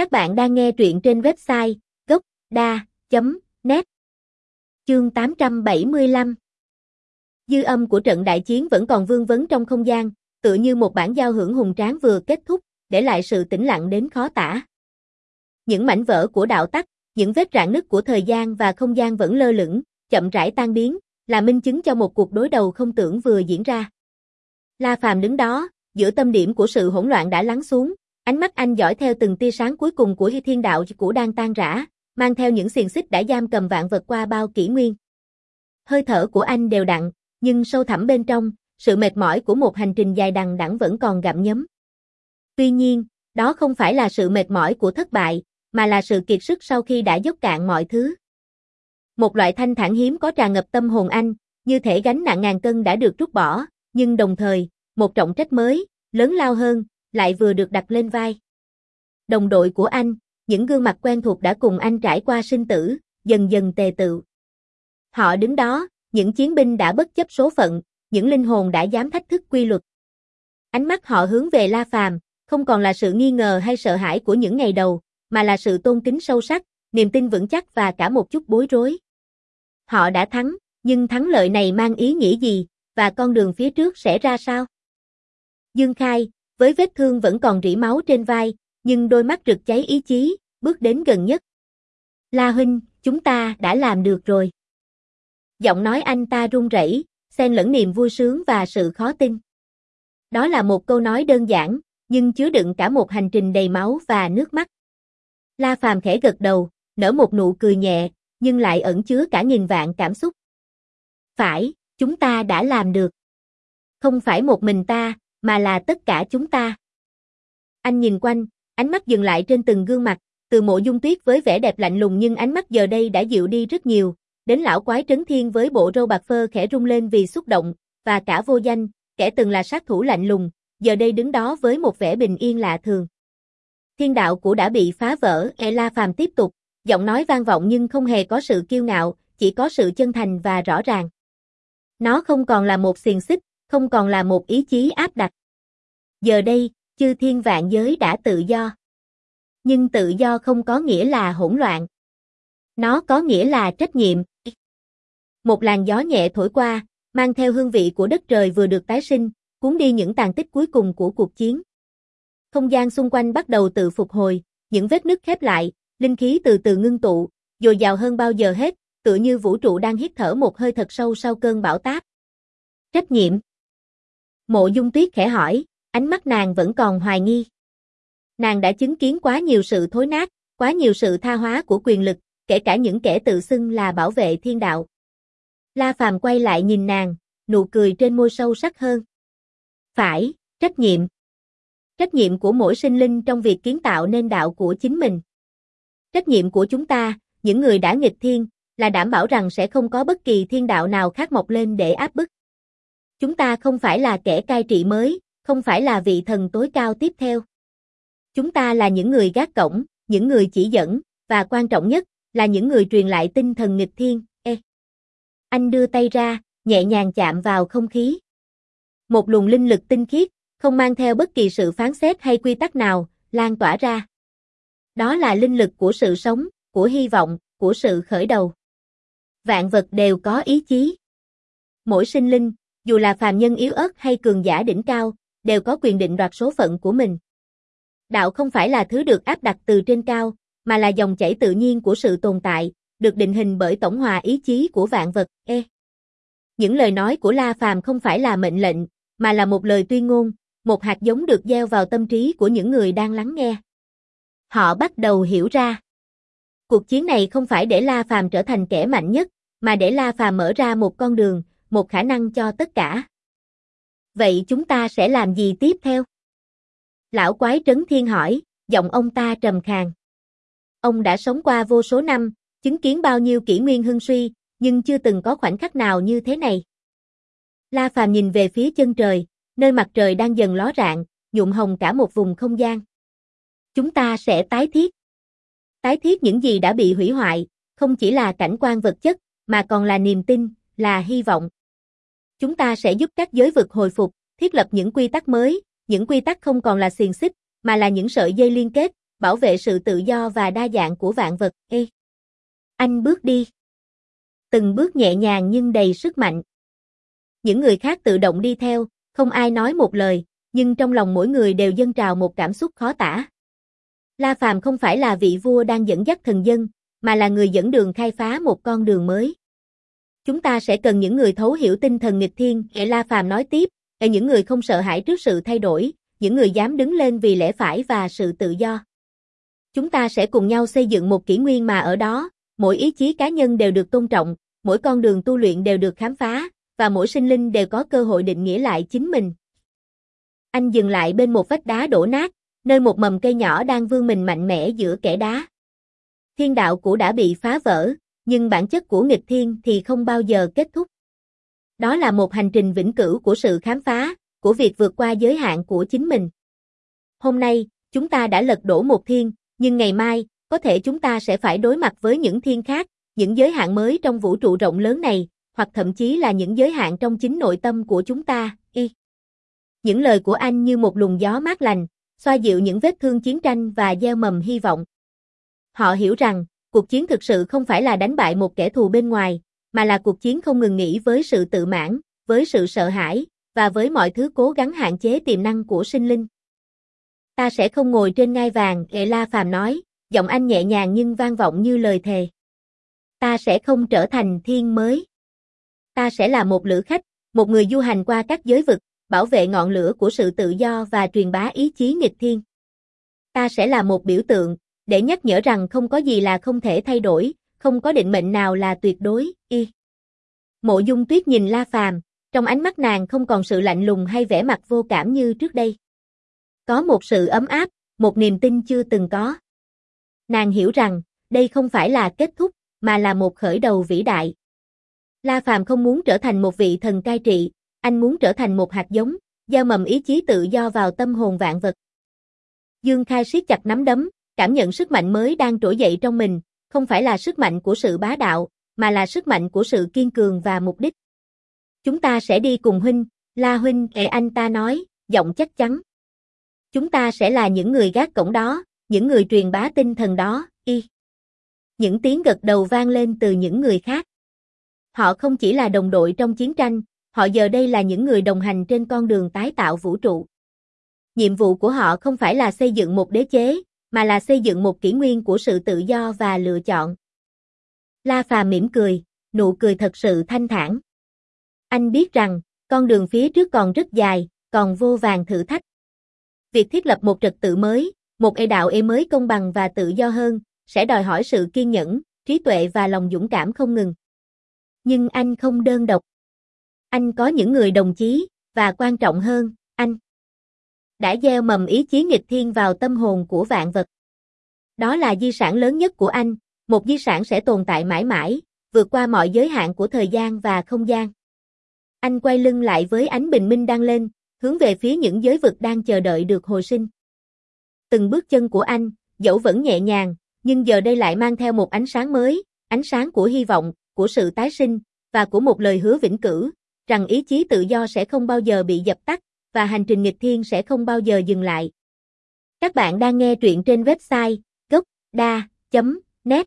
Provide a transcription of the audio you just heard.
Các bạn đang nghe truyện trên website gốc.da.net Chương 875 Dư âm của trận đại chiến vẫn còn vương vấn trong không gian, tựa như một bản giao hưởng hùng tráng vừa kết thúc, để lại sự tĩnh lặng đến khó tả. Những mảnh vỡ của đạo tắc, những vết rạn nứt của thời gian và không gian vẫn lơ lửng, chậm rãi tan biến, là minh chứng cho một cuộc đối đầu không tưởng vừa diễn ra. La Phàm đứng đó, giữa tâm điểm của sự hỗn loạn đã lắng xuống, ánh mắt anh dõi theo từng tia sáng cuối cùng của Hy Thiên Đạo của đang tan rã, mang theo những xiềng xích đã giam cầm vạn vật qua bao kỷ nguyên. Hơi thở của anh đều đặn, nhưng sâu thẳm bên trong, sự mệt mỏi của một hành trình dài đằng đẵng vẫn còn gặm nhấm. Tuy nhiên, đó không phải là sự mệt mỏi của thất bại, mà là sự kiệt sức sau khi đã dốc cạn mọi thứ. Một loại thanh thản hiếm có tràn ngập tâm hồn anh, như thể gánh nặng ngàn cân đã được rút bỏ, nhưng đồng thời, một trọng trách mới, lớn lao hơn, lại vừa được đặt lên vai. Đồng đội của anh, những gương mặt quen thuộc đã cùng anh trải qua sinh tử, dần dần tề tự. Họ đứng đó, những chiến binh đã bất chấp số phận, những linh hồn đã dám thách thức quy luật. Ánh mắt họ hướng về La Phàm, không còn là sự nghi ngờ hay sợ hãi của những ngày đầu, mà là sự tôn kính sâu sắc, niềm tin vững chắc và cả một chút bối rối. Họ đã thắng, nhưng thắng lợi này mang ý nghĩa gì, và con đường phía trước sẽ ra sao? Dương Khai, với vết thương vẫn còn rỉ máu trên vai, nhưng đôi mắt rực cháy ý chí, bước đến gần nhất. La huynh, chúng ta đã làm được rồi. Giọng nói anh ta run rẩy, xen lẫn niềm vui sướng và sự khó tin. Đó là một câu nói đơn giản, nhưng chứa đựng cả một hành trình đầy máu và nước mắt. La Phàm khẽ gật đầu, nở một nụ cười nhẹ, nhưng lại ẩn chứa cả nghìn vạn cảm xúc. Phải, chúng ta đã làm được. Không phải một mình ta, mà là tất cả chúng ta. Anh nhìn quanh, ánh mắt dừng lại trên từng gương mặt, từ mộ dung tuyết với vẻ đẹp lạnh lùng nhưng ánh mắt giờ đây đã dịu đi rất nhiều, đến lão quái trấn thiên với bộ râu bạc phơ khẽ rung lên vì xúc động, và cả vô danh, kẻ từng là sát thủ lạnh lùng, giờ đây đứng đó với một vẻ bình yên lạ thường. Thiên đạo của đã bị phá vỡ, E La Phàm tiếp tục, giọng nói vang vọng nhưng không hề có sự kiêu ngạo, chỉ có sự chân thành và rõ ràng. Nó không còn là một xiềng xích, không còn là một ý chí áp đặt. Giờ đây, chư thiên vạn giới đã tự do. Nhưng tự do không có nghĩa là hỗn loạn. Nó có nghĩa là trách nhiệm. Một làn gió nhẹ thổi qua, mang theo hương vị của đất trời vừa được tái sinh, cuốn đi những tàn tích cuối cùng của cuộc chiến. Không gian xung quanh bắt đầu tự phục hồi, những vết nứt khép lại, linh khí từ từ ngưng tụ, dồi dào hơn bao giờ hết, tựa như vũ trụ đang hít thở một hơi thật sâu sau cơn bão táp. Trách nhiệm. Mộ Dung Tuyết khẽ hỏi, ánh mắt nàng vẫn còn hoài nghi. Nàng đã chứng kiến quá nhiều sự thối nát, quá nhiều sự tha hóa của quyền lực, kể cả những kẻ tự xưng là bảo vệ thiên đạo. La Phàm quay lại nhìn nàng, nụ cười trên môi sâu sắc hơn. Phải, trách nhiệm. Trách nhiệm của mỗi sinh linh trong việc kiến tạo nên đạo của chính mình. Trách nhiệm của chúng ta, những người đã nghịch thiên, là đảm bảo rằng sẽ không có bất kỳ thiên đạo nào khác mọc lên để áp bức. Chúng ta không phải là kẻ cai trị mới, không phải là vị thần tối cao tiếp theo. Chúng ta là những người gác cổng, những người chỉ dẫn, và quan trọng nhất, là những người truyền lại tinh thần nghịch thiên, e. Anh đưa tay ra, nhẹ nhàng chạm vào không khí. Một luồng linh lực tinh khiết, không mang theo bất kỳ sự phán xét hay quy tắc nào, lan tỏa ra. Đó là linh lực của sự sống, của hy vọng, của sự khởi đầu. Vạn vật đều có ý chí. Mỗi sinh linh, dù là phàm nhân yếu ớt hay cường giả đỉnh cao, đều có quyền định đoạt số phận của mình. Đạo không phải là thứ được áp đặt từ trên cao, mà là dòng chảy tự nhiên của sự tồn tại, được định hình bởi tổng hòa ý chí của vạn vật. E. Những lời nói của La Phàm không phải là mệnh lệnh, mà là một lời tuyên ngôn, một hạt giống được gieo vào tâm trí của những người đang lắng nghe. Họ bắt đầu hiểu ra. Cuộc chiến này không phải để La Phàm trở thành kẻ mạnh nhất, mà để La Phàm mở ra một con đường, một khả năng cho tất cả. Vậy chúng ta sẽ làm gì tiếp theo? Lão quái trấn thiên hỏi, giọng ông ta trầm khàn. Ông đã sống qua vô số năm, chứng kiến bao nhiêu kỷ nguyên hưng suy, nhưng chưa từng có khoảnh khắc nào như thế này. La Phàm nhìn về phía chân trời, nơi mặt trời đang dần ló rạng, nhuộm hồng cả một vùng không gian. Chúng ta sẽ tái thiết. Tái thiết những gì đã bị hủy hoại, không chỉ là cảnh quan vật chất, mà còn là niềm tin, là hy vọng. Chúng ta sẽ giúp các giới vực hồi phục, thiết lập những quy tắc mới, những quy tắc không còn là xiềng xích, mà là những sợi dây liên kết, bảo vệ sự tự do và đa dạng của vạn vật. Ê! Anh bước đi. Từng bước nhẹ nhàng nhưng đầy sức mạnh. Những người khác tự động đi theo, không ai nói một lời, nhưng trong lòng mỗi người đều dâng trào một cảm xúc khó tả. La Phàm không phải là vị vua đang dẫn dắt thần dân, mà là người dẫn đường khai phá một con đường mới. Chúng ta sẽ cần những người thấu hiểu tinh thần nghịch thiên, Hệ La Phàm nói tiếp, là những người không sợ hãi trước sự thay đổi, những người dám đứng lên vì lẽ phải và sự tự do. Chúng ta sẽ cùng nhau xây dựng một kỷ nguyên mà ở đó, mỗi ý chí cá nhân đều được tôn trọng, mỗi con đường tu luyện đều được khám phá, và mỗi sinh linh đều có cơ hội định nghĩa lại chính mình. Anh dừng lại bên một vách đá đổ nát, nơi một mầm cây nhỏ đang vươn mình mạnh mẽ giữa kẽ đá. Thiên đạo cũ đã bị phá vỡ, nhưng bản chất của nghịch thiên thì không bao giờ kết thúc. Đó là một hành trình vĩnh cửu của sự khám phá, của việc vượt qua giới hạn của chính mình. Hôm nay, chúng ta đã lật đổ một thiên, nhưng ngày mai, có thể chúng ta sẽ phải đối mặt với những thiên khác, những giới hạn mới trong vũ trụ rộng lớn này, hoặc thậm chí là những giới hạn trong chính nội tâm của chúng ta. Y. Những lời của anh như một luồng gió mát lành, xoa dịu những vết thương chiến tranh và gieo mầm hy vọng. Họ hiểu rằng, cuộc chiến thực sự không phải là đánh bại một kẻ thù bên ngoài, mà là cuộc chiến không ngừng nghỉ với sự tự mãn, với sự sợ hãi, và với mọi thứ cố gắng hạn chế tiềm năng của sinh linh. Ta sẽ không ngồi trên ngai vàng, Ệ La Phàm nói, giọng anh nhẹ nhàng nhưng vang vọng như lời thề. Ta sẽ không trở thành thiên mới. Ta sẽ là một lữ khách, một người du hành qua các giới vực, bảo vệ ngọn lửa của sự tự do và truyền bá ý chí nghịch thiên. Ta sẽ là một biểu tượng, để nhắc nhở rằng không có gì là không thể thay đổi, không có định mệnh nào là tuyệt đối, y. Mộ dung tuyết nhìn La Phàm, trong ánh mắt nàng không còn sự lạnh lùng hay vẻ mặt vô cảm như trước đây. Có một sự ấm áp, một niềm tin chưa từng có. Nàng hiểu rằng, đây không phải là kết thúc, mà là một khởi đầu vĩ đại. La Phàm không muốn trở thành một vị thần cai trị, anh muốn trở thành một hạt giống, gieo mầm ý chí tự do vào tâm hồn vạn vật. Dương Khai siết chặt nắm đấm, cảm nhận sức mạnh mới đang trỗi dậy trong mình, không phải là sức mạnh của sự bá đạo, mà là sức mạnh của sự kiên cường và mục đích. Chúng ta sẽ đi cùng huynh, La huynh, kệ anh ta nói, giọng chắc chắn. Chúng ta sẽ là những người gác cổng đó, những người truyền bá tinh thần đó, y. Những tiếng gật đầu vang lên từ những người khác. Họ không chỉ là đồng đội trong chiến tranh, họ giờ đây là những người đồng hành trên con đường tái tạo vũ trụ. Nhiệm vụ của họ không phải là xây dựng một đế chế, mà là xây dựng một kỷ nguyên của sự tự do và lựa chọn. La Phàm mỉm cười, nụ cười thật sự thanh thản. Anh biết rằng, con đường phía trước còn rất dài, còn vô vàng thử thách. Việc thiết lập một trật tự mới, một ê đạo ê mới công bằng và tự do hơn, sẽ đòi hỏi sự kiên nhẫn, trí tuệ và lòng dũng cảm không ngừng. Nhưng anh không đơn độc. Anh có những người đồng chí, và quan trọng hơn, đã gieo mầm ý chí nghịch thiên vào tâm hồn của vạn vật. Đó là di sản lớn nhất của anh, một di sản sẽ tồn tại mãi mãi, vượt qua mọi giới hạn của thời gian và không gian. Anh quay lưng lại với ánh bình minh đang lên, hướng về phía những giới vực đang chờ đợi được hồi sinh. Từng bước chân của anh, dẫu vẫn nhẹ nhàng, nhưng giờ đây lại mang theo một ánh sáng mới, ánh sáng của hy vọng, của sự tái sinh, và của một lời hứa vĩnh cửu, rằng ý chí tự do sẽ không bao giờ bị dập tắt, và hành trình nghịch thiên sẽ không bao giờ dừng lại. Các bạn đang nghe truyện trên website gocda.net